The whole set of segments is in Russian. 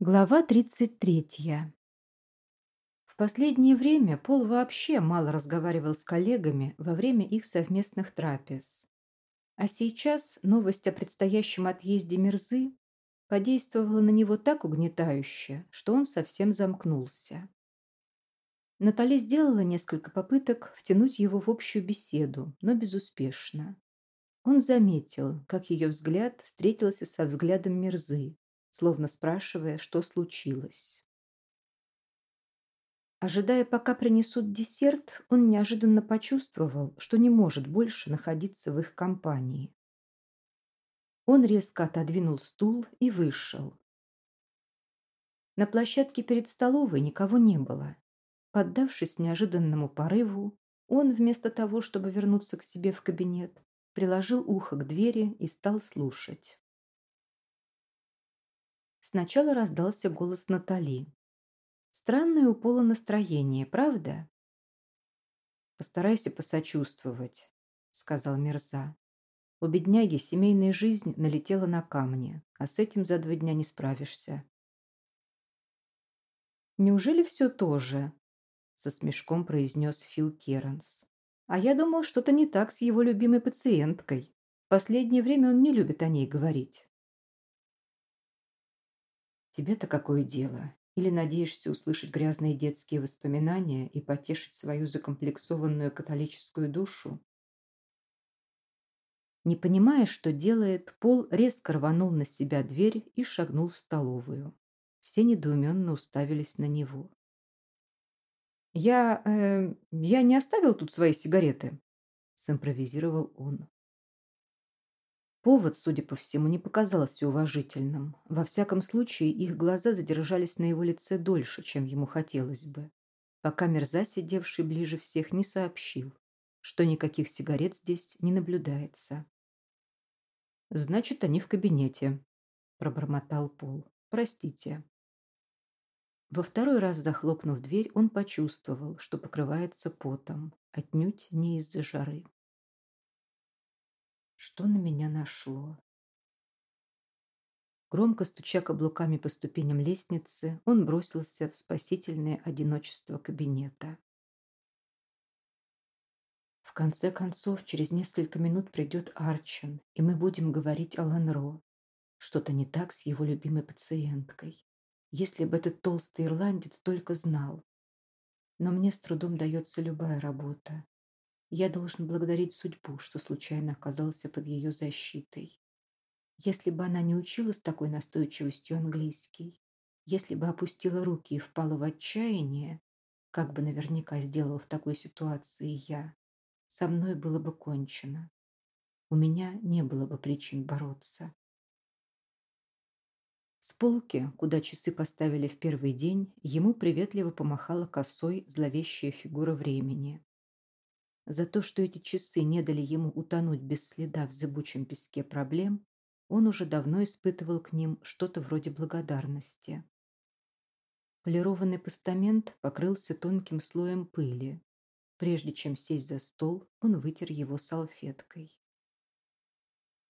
Глава 33. В последнее время Пол вообще мало разговаривал с коллегами во время их совместных трапез. А сейчас новость о предстоящем отъезде Мирзы подействовала на него так угнетающе, что он совсем замкнулся. Натали сделала несколько попыток втянуть его в общую беседу, но безуспешно. Он заметил, как ее взгляд встретился со взглядом Мирзы, словно спрашивая, что случилось. Ожидая, пока принесут десерт, он неожиданно почувствовал, что не может больше находиться в их компании. Он резко отодвинул стул и вышел. На площадке перед столовой никого не было. Поддавшись неожиданному порыву, он, вместо того, чтобы вернуться к себе в кабинет, приложил ухо к двери и стал слушать. Сначала раздался голос Натали. Странное у Пола настроение, правда? Постарайся посочувствовать, сказал Мирза. У бедняги семейная жизнь налетела на камни, а с этим за два дня не справишься. Неужели все то же? Со смешком произнес Фил Керанс. А я думал, что-то не так с его любимой пациенткой. В последнее время он не любит о ней говорить. Тебе-то какое дело? Или надеешься услышать грязные детские воспоминания и потешить свою закомплексованную католическую душу? Не понимая, что делает, Пол резко рванул на себя дверь и шагнул в столовую. Все недоуменно уставились на него. «Я... Э, я не оставил тут свои сигареты», — симпровизировал он. Повод, судя по всему, не показался уважительным. Во всяком случае, их глаза задержались на его лице дольше, чем ему хотелось бы, пока Мерза, сидевший ближе всех, не сообщил, что никаких сигарет здесь не наблюдается. «Значит, они в кабинете», – пробормотал Пол. «Простите». Во второй раз захлопнув дверь, он почувствовал, что покрывается потом, отнюдь не из-за жары. Что на меня нашло? Громко стуча каблуками по ступеням лестницы, он бросился в спасительное одиночество кабинета. В конце концов, через несколько минут придет Арчен, и мы будем говорить о Ланро. Что-то не так с его любимой пациенткой. Если бы этот толстый ирландец только знал. Но мне с трудом дается любая работа. Я должен благодарить судьбу, что случайно оказался под ее защитой. Если бы она не учила с такой настойчивостью английский, если бы опустила руки и впала в отчаяние, как бы наверняка сделал в такой ситуации я, со мной было бы кончено. У меня не было бы причин бороться. С полки, куда часы поставили в первый день, ему приветливо помахала косой зловещая фигура времени. За то, что эти часы не дали ему утонуть без следа в зыбучем песке проблем, он уже давно испытывал к ним что-то вроде благодарности. Полированный постамент покрылся тонким слоем пыли. Прежде чем сесть за стол, он вытер его салфеткой.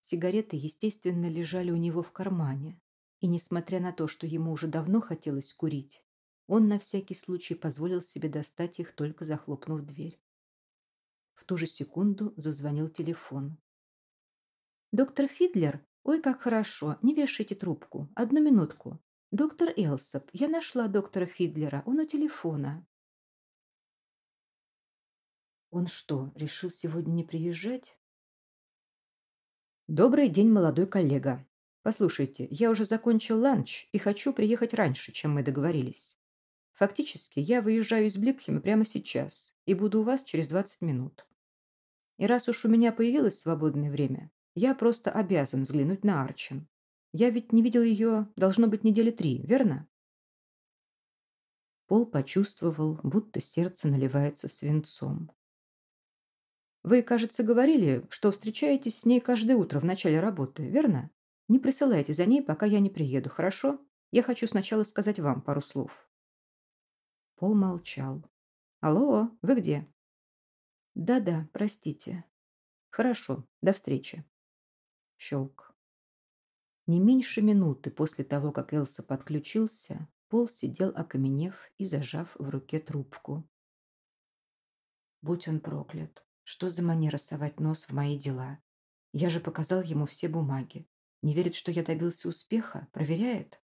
Сигареты, естественно, лежали у него в кармане, и, несмотря на то, что ему уже давно хотелось курить, он на всякий случай позволил себе достать их, только захлопнув дверь. В ту же секунду зазвонил телефон. «Доктор Фидлер? Ой, как хорошо! Не вешайте трубку. Одну минутку. Доктор Элсоп, я нашла доктора Фидлера. Он у телефона». Он что, решил сегодня не приезжать? Добрый день, молодой коллега. Послушайте, я уже закончил ланч и хочу приехать раньше, чем мы договорились. Фактически, я выезжаю из Бликхема прямо сейчас и буду у вас через 20 минут. И раз уж у меня появилось свободное время, я просто обязан взглянуть на Арчен. Я ведь не видел ее, должно быть, недели три, верно? Пол почувствовал, будто сердце наливается свинцом. Вы, кажется, говорили, что встречаетесь с ней каждое утро в начале работы, верно? Не присылайте за ней, пока я не приеду, хорошо? Я хочу сначала сказать вам пару слов. Пол молчал. Алло, вы где? Да-да, простите. Хорошо, до встречи. Щелк. Не меньше минуты после того, как Элса подключился, Пол сидел окаменев и зажав в руке трубку. Будь он проклят. Что за манера совать нос в мои дела? Я же показал ему все бумаги. Не верит, что я добился успеха? Проверяет?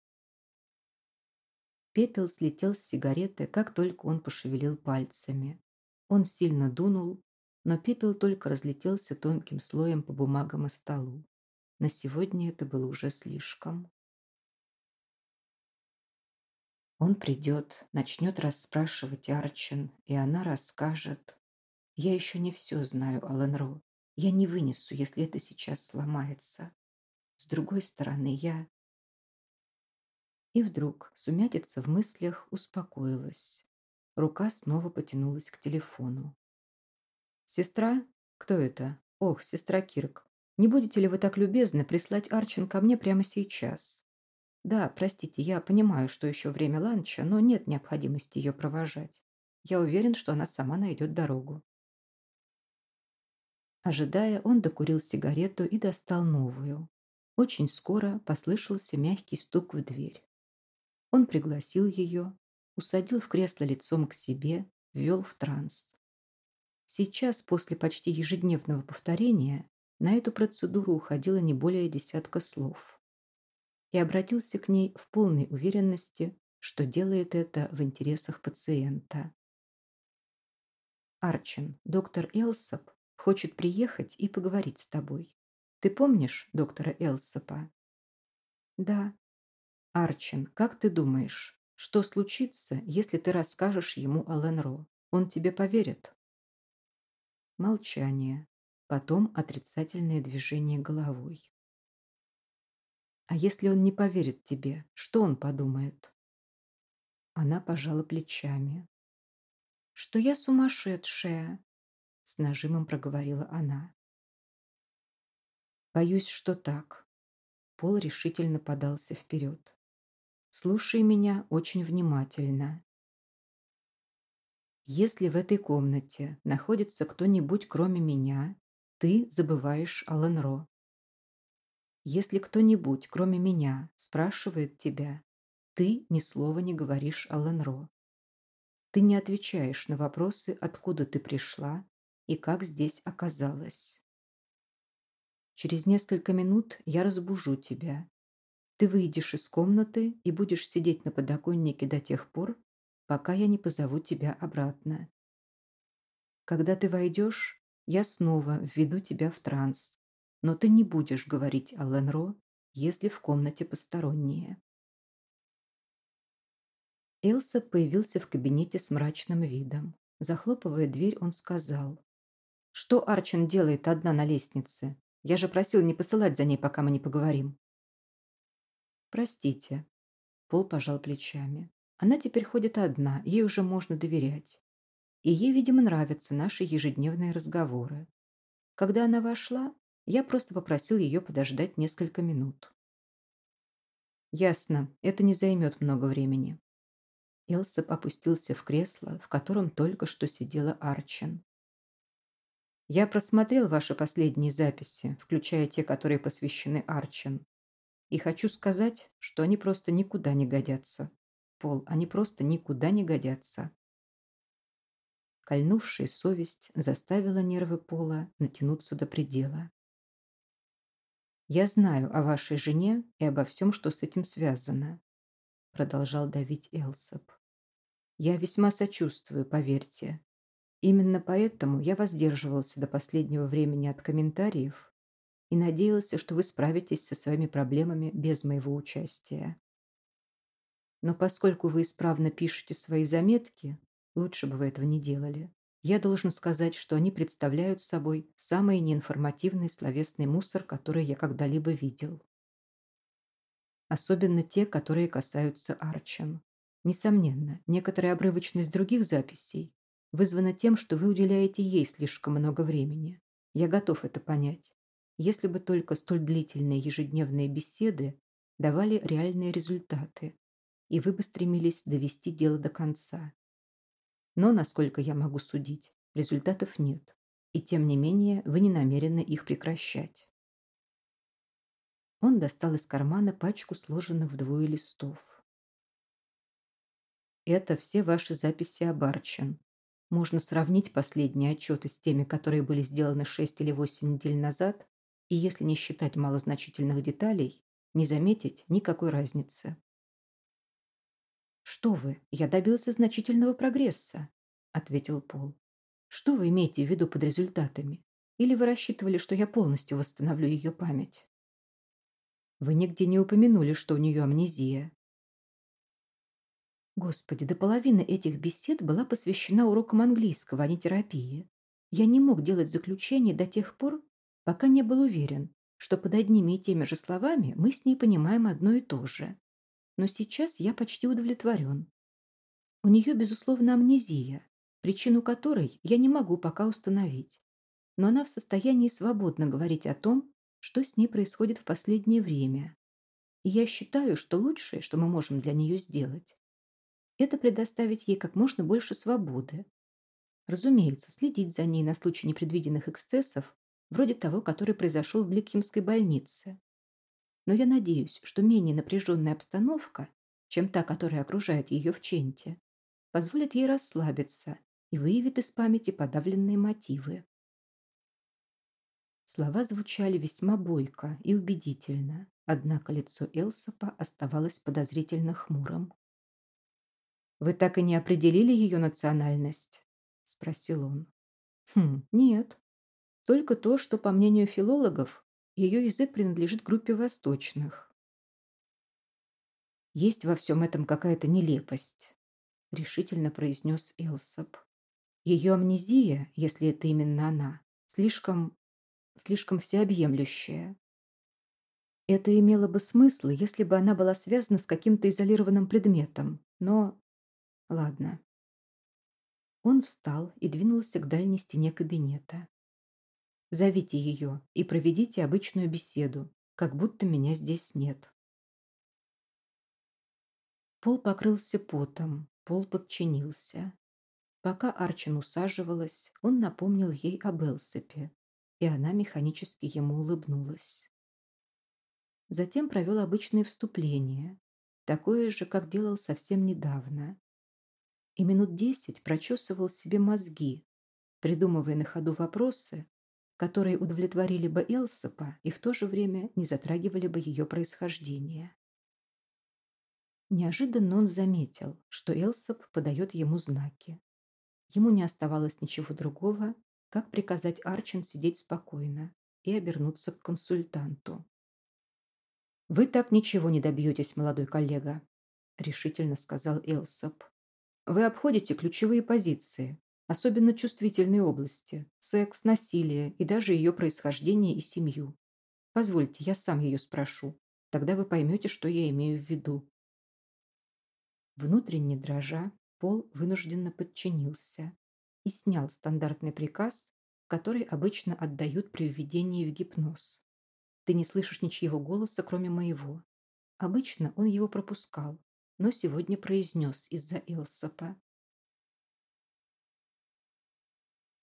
Пепел слетел с сигареты, как только он пошевелил пальцами. Он сильно дунул, но пепел только разлетелся тонким слоем по бумагам и столу. На сегодня это было уже слишком. Он придет, начнет расспрашивать Арчин, и она расскажет. Я еще не все знаю, Алан Я не вынесу, если это сейчас сломается. С другой стороны, я... И вдруг сумятица в мыслях успокоилась. Рука снова потянулась к телефону. «Сестра? Кто это? Ох, сестра Кирк. Не будете ли вы так любезны прислать Арчин ко мне прямо сейчас?» Да, простите, я понимаю, что еще время ланча, но нет необходимости ее провожать. Я уверен, что она сама найдет дорогу. Ожидая, он докурил сигарету и достал новую. Очень скоро послышался мягкий стук в дверь. Он пригласил ее, усадил в кресло лицом к себе, ввел в транс. Сейчас, после почти ежедневного повторения, на эту процедуру уходило не более десятка слов и обратился к ней в полной уверенности, что делает это в интересах пациента. «Арчин, доктор Элсоп хочет приехать и поговорить с тобой. Ты помнишь доктора Элсопа?» «Да». «Арчин, как ты думаешь, что случится, если ты расскажешь ему о Ленро? Он тебе поверит?» Молчание. Потом отрицательное движение головой. А если он не поверит тебе, что он подумает? Она пожала плечами. Что я сумасшедшая, с нажимом проговорила она. Боюсь, что так. Пол решительно подался вперед. Слушай меня очень внимательно. Если в этой комнате находится кто-нибудь кроме меня, ты забываешь о Ленро. Если кто-нибудь, кроме меня, спрашивает тебя, ты ни слова не говоришь о Ленро. Ты не отвечаешь на вопросы, откуда ты пришла и как здесь оказалась. Через несколько минут я разбужу тебя. Ты выйдешь из комнаты и будешь сидеть на подоконнике до тех пор, пока я не позову тебя обратно. Когда ты войдешь, я снова введу тебя в транс, но ты не будешь говорить о Ленро, если в комнате посторонние. Элса появился в кабинете с мрачным видом. Захлопывая дверь, он сказал. «Что Арчин делает одна на лестнице? Я же просил не посылать за ней, пока мы не поговорим». «Простите». Пол пожал плечами. «Она теперь ходит одна, ей уже можно доверять. И ей, видимо, нравятся наши ежедневные разговоры. Когда она вошла, я просто попросил ее подождать несколько минут. Ясно, это не займет много времени. Элсоп опустился в кресло, в котором только что сидела Арчин. Я просмотрел ваши последние записи, включая те, которые посвящены Арчин. И хочу сказать, что они просто никуда не годятся. Пол, они просто никуда не годятся. Кольнувшая совесть заставила нервы Пола натянуться до предела. «Я знаю о вашей жене и обо всем, что с этим связано», продолжал давить Элсоп. «Я весьма сочувствую, поверьте. Именно поэтому я воздерживался до последнего времени от комментариев и надеялся, что вы справитесь со своими проблемами без моего участия. Но поскольку вы исправно пишете свои заметки, лучше бы вы этого не делали. Я должен сказать, что они представляют собой самый неинформативный словесный мусор, который я когда-либо видел. Особенно те, которые касаются Арчен. Несомненно, некоторая обрывочность других записей вызвана тем, что вы уделяете ей слишком много времени. Я готов это понять. Если бы только столь длительные ежедневные беседы давали реальные результаты, и вы бы стремились довести дело до конца. Но, насколько я могу судить, результатов нет. И тем не менее вы не намерены их прекращать. Он достал из кармана пачку сложенных вдвое листов. Это все ваши записи об Арчен. Можно сравнить последние отчеты с теми, которые были сделаны 6 или 8 недель назад, и если не считать малозначительных деталей, не заметить никакой разницы. «Что вы, я добился значительного прогресса», — ответил Пол. «Что вы имеете в виду под результатами? Или вы рассчитывали, что я полностью восстановлю ее память?» «Вы нигде не упомянули, что у нее амнезия». Господи, до половины этих бесед была посвящена урокам английского, а не терапии. Я не мог делать заключение до тех пор, пока не был уверен, что под одними и теми же словами мы с ней понимаем одно и то же. Но сейчас я почти удовлетворен. У нее, безусловно, амнезия, причину которой я не могу пока установить. Но она в состоянии свободно говорить о том, что с ней происходит в последнее время. И я считаю, что лучшее, что мы можем для нее сделать, это предоставить ей как можно больше свободы. Разумеется, следить за ней на случай непредвиденных эксцессов вроде того, который произошел в Бликхемской больнице. Но я надеюсь, что менее напряженная обстановка, чем та, которая окружает ее в Ченте, позволит ей расслабиться и выявит из памяти подавленные мотивы. Слова звучали весьма бойко и убедительно, однако лицо Элсопа оставалось подозрительно хмурым. «Вы так и не определили ее национальность?» – спросил он. «Хм, нет. Только то, что, по мнению филологов, ее язык принадлежит группе восточных. «Есть во всем этом какая-то нелепость», — решительно произнес Элсоп. «Ее амнезия, если это именно она, слишком... слишком всеобъемлющая. Это имело бы смысл, если бы она была связана с каким-то изолированным предметом, но... Ладно». Он встал и двинулся к дальней стене кабинета. Зовите ее и проведите обычную беседу, как будто меня здесь нет. Пол покрылся потом, Пол подчинился. Пока Арчин усаживалась, он напомнил ей об Элсепе, и она механически ему улыбнулась. Затем провел обычное вступление, такое же, как делал совсем недавно. И минут десять прочесывал себе мозги, придумывая на ходу вопросы, которые удовлетворили бы Элсопа и в то же время не затрагивали бы ее происхождение. Неожиданно он заметил, что Элсоп подает ему знаки. Ему не оставалось ничего другого, как приказать Арчин сидеть спокойно и обернуться к консультанту. «Вы так ничего не добьетесь, молодой коллега», — решительно сказал Элсоп. «Вы обходите ключевые позиции, особенно чувствительные области – секс, насилие и даже ее происхождение и семью. Позвольте, я сам ее спрошу. Тогда вы поймете, что я имею в виду. Внутренне дрожа, Пол вынужденно подчинился и снял стандартный приказ, который обычно отдают при введении в гипноз. Ты не слышишь ничьего голоса, кроме моего. Обычно он его пропускал, но сегодня произнес из-за Элсопа.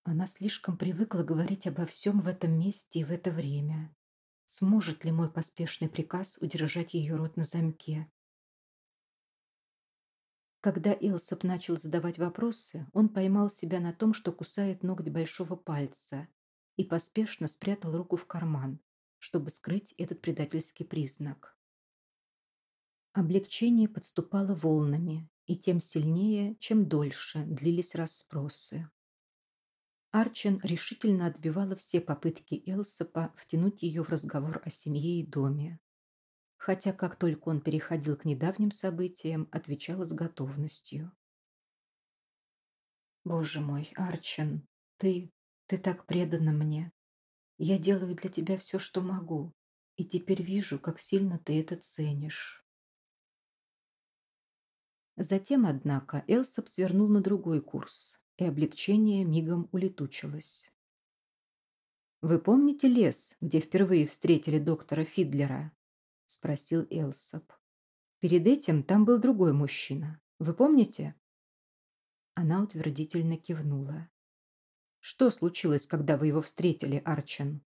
Она слишком привыкла говорить обо всем в этом месте и в это время. Сможет ли мой поспешный приказ удержать ее рот на замке? Когда Илсоп начал задавать вопросы, он поймал себя на том, что кусает ноготь большого пальца и поспешно спрятал руку в карман, чтобы скрыть этот предательский признак. Облегчение подступало волнами, и тем сильнее, чем дольше длились расспросы. Арчен решительно отбивала все попытки Элсопа втянуть ее в разговор о семье и доме. Хотя как только он переходил к недавним событиям, отвечала с готовностью. «Боже мой, Арчен, ты, ты так предана мне. Я делаю для тебя все, что могу, и теперь вижу, как сильно ты это ценишь». Затем, однако, Элсоп свернул на другой курс, и облегчение мигом улетучилось. «Вы помните лес, где впервые встретили доктора Фидлера?» – спросил Элсоп. «Перед этим там был другой мужчина. Вы помните?» Она утвердительно кивнула. «Что случилось, когда вы его встретили, Арчен?»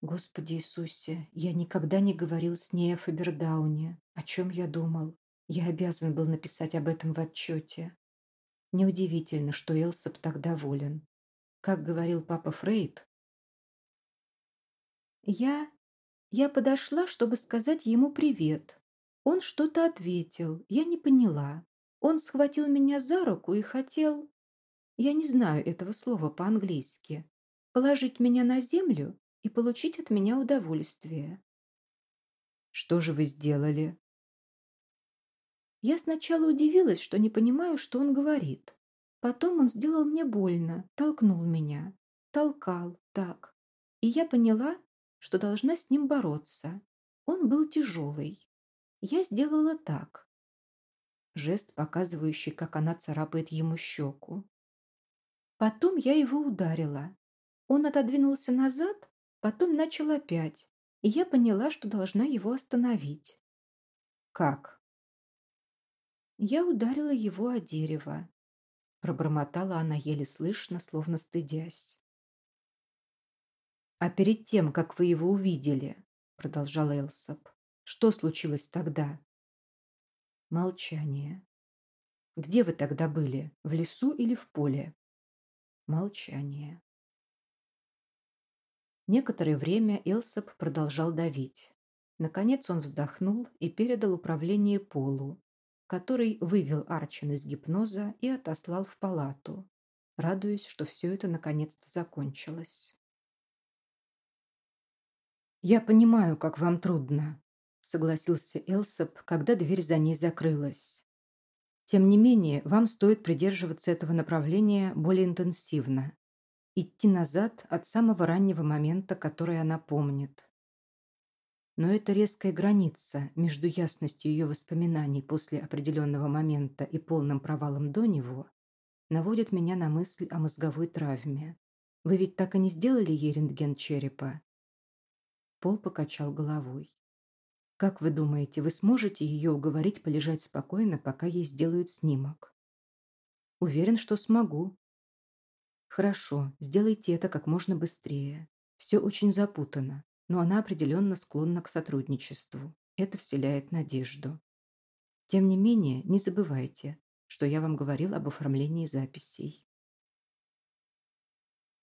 Господи Иисусе, я никогда не говорил с ней о Фабердауне. О чем я думал? Я обязан был написать об этом в отчете. Неудивительно, что Элсоп так доволен. Как говорил папа Фрейд, я... я подошла, чтобы сказать ему привет. Он что-то ответил, я не поняла. Он схватил меня за руку и хотел... Я не знаю этого слова по-английски. Положить меня на землю и получить от меня удовольствие. Что же вы сделали? Я сначала удивилась, что не понимаю, что он говорит. Потом он сделал мне больно, толкнул меня. Толкал, так. И я поняла, что должна с ним бороться. Он был тяжелый. Я сделала так. Жест, показывающий, как она царапает ему щеку. Потом я его ударила. Он отодвинулся назад, потом начал опять, и я поняла, что должна его остановить. «Как?» Я ударила его о дерево. Пробормотала она еле слышно, словно стыдясь. «А перед тем, как вы его увидели, — продолжал Элсоп, — что случилось тогда?» Молчание. «Где вы тогда были? В лесу или в поле?» Молчание. Некоторое время Элсоп продолжал давить. Наконец он вздохнул и передал управление Полу, который вывел Арчин из гипноза и отослал в палату, радуясь, что все это наконец-то закончилось. «Я понимаю, как вам трудно», — согласился Элсоп, когда дверь за ней закрылась. «Тем не менее, вам стоит придерживаться этого направления более интенсивно, идти назад от самого раннего момента, который она помнит. Но эта резкая граница между ясностью ее воспоминаний после определенного момента и полным провалом до него наводит меня на мысль о мозговой травме. Вы ведь так и не сделали ей рентген черепа?» Пол покачал головой. «Как вы думаете, вы сможете ее уговорить полежать спокойно, пока ей сделают снимок?» «Уверен, что смогу». «Хорошо, сделайте это как можно быстрее. Все очень запутано но она определенно склонна к сотрудничеству. Это вселяет надежду. Тем не менее, не забывайте, что я вам говорил об оформлении записей.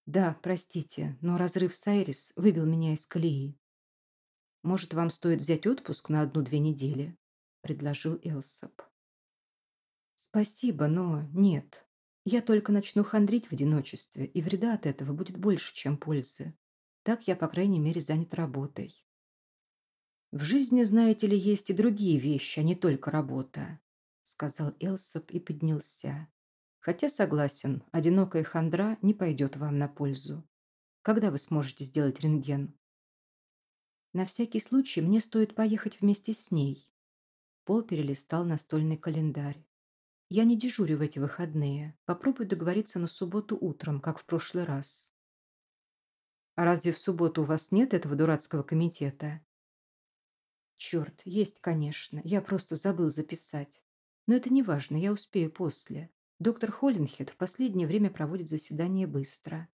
Да, простите, но разрыв с Айрис выбил меня из колеи. Может, вам стоит взять отпуск на одну-две недели? Предложил Элсоп. Спасибо, но нет. Я только начну хандрить в одиночестве, и вреда от этого будет больше, чем пользы. Так я, по крайней мере, занят работой. В жизни, знаете ли, есть и другие вещи, а не только работа, сказал Элсоп и поднялся. Хотя согласен, одинокая хандра не пойдет вам на пользу. Когда вы сможете сделать рентген? На всякий случай мне стоит поехать вместе с ней. Пол перелистал настольный календарь. Я не дежурю в эти выходные. Попробую договориться на субботу утром, как в прошлый раз. А разве в субботу у вас нет этого дурацкого комитета? Черт, есть, конечно. Я просто забыл записать. Но это не важно, я успею после. Доктор Холлинхед в последнее время проводит заседание быстро.